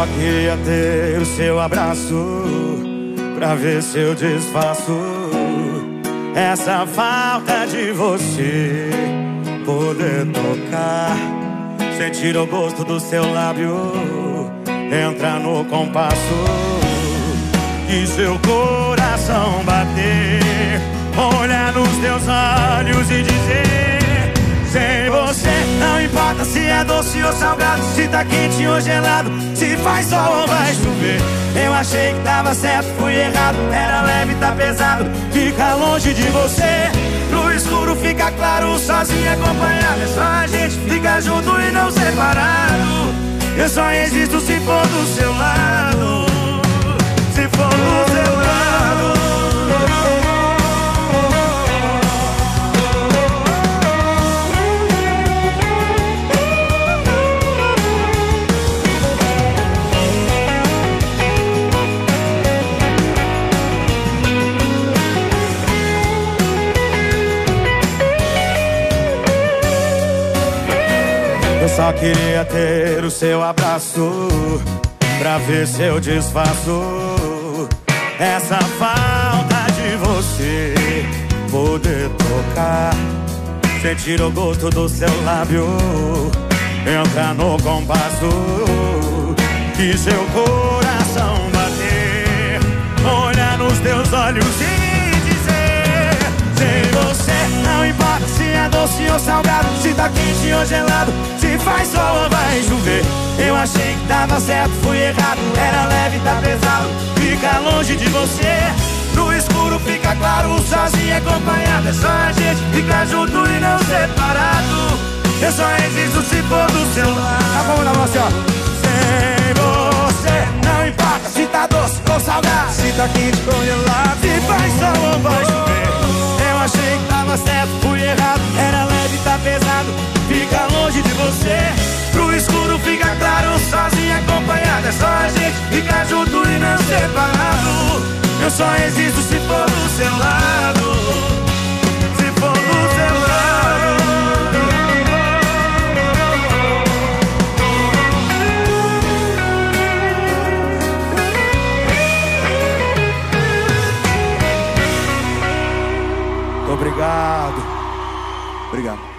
só queria ter o seu abraço Pra ver se eu desfaço Essa falta de você. Poder tocar Sentir o gosto do seu lábio Entrar no compasso E seu coração bater Olhar nos teus olhos e dizer doce ou salgado. Se tá quente ou gelado Se faz sol ou vai chover. Eu achei que tava certo, fui errado. Era leve, tá pesado Fica longe de você. No escuro fica claro Sozinho acompanhado. É só a gente ficar junto e não separado. Eu só existo se só queria ter o seu abraço Pra ver se eu desfaço Essa falta de você Poder tocar. Sentir o gosto do seu lábio Entrar no compasso. E seu coração bater Olhar nos teus olhos e dizer Sem você não importa se é doce ou salgado Se tá quente ou gelado Se faz sol ou vai chover. Eu achei que tava certo, fui errado. Era leve, tá pesado. Fica longe de você. No escuro fica claro Sozinho acompanhado. É só a gente ficar junto e não separado. Eu só existo se for do seu lado. Tá bom, na. Sem você Não importa. Se tá doce ou salgado Se tá quente, congelado. se faz sol você. Pro escuro fica claro, sozinha acompanhada. É só a gente ficar junto e não separado. Eu só existo se for do seu lado. Se for do seu lado. Obrigado. Obrigado.